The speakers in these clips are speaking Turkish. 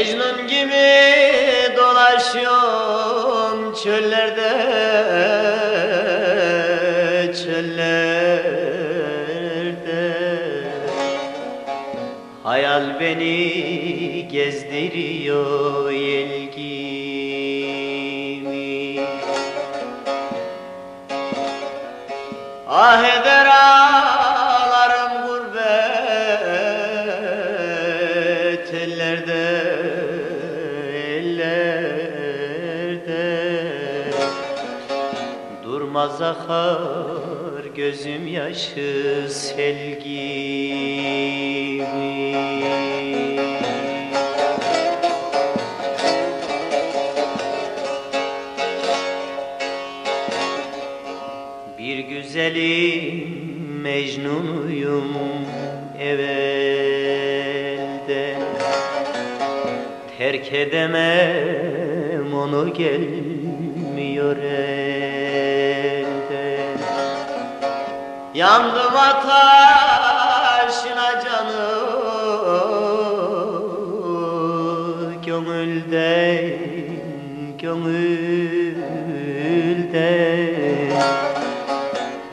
Mecnun gibi dolaşıyorum çöllerde çöllerde. Hayal beni gezdiriyor yel gibi. Ah eder ağlarım Durmaz akar gözüm yaşı sel gibi Bir güzelim Mecnun'uyum evvelde. Terk edemem onu gelmiyor elde Yandım ateşine canı Gönülden, gönülden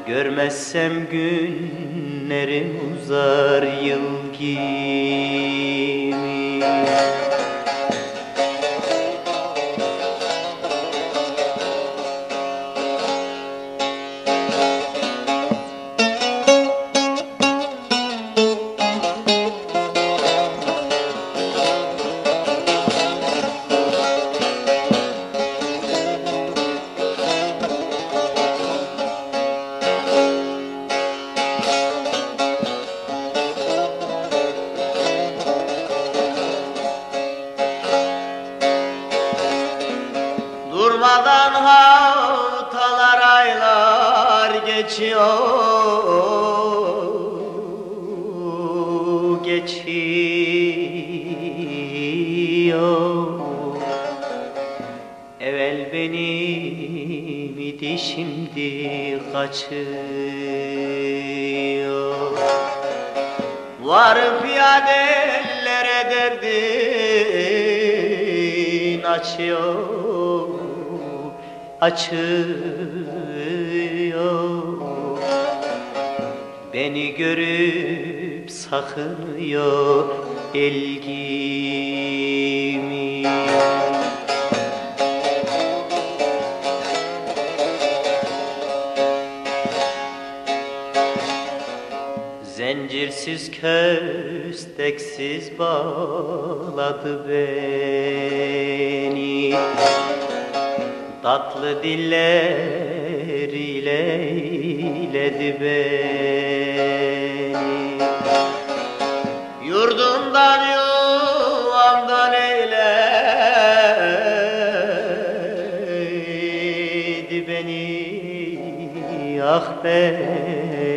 Görmezsem günlerim uzar yıl gibi Durmadan haftalar aylar geçiyor. Geçiyor. Evvel benim idi şimdi kaçıyor. Var piyadellere derdin açıyor Açıyor. Beni görüp sakınıyor el gibi Zincirsiz kösteksiz bağladı beni Tatlı dilleriyle eyledi beni. Yurdumdan yuvamdan eyledi beni. Ah beni.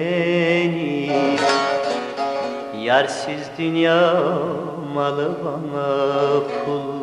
Yersiz dünya malı bana gibi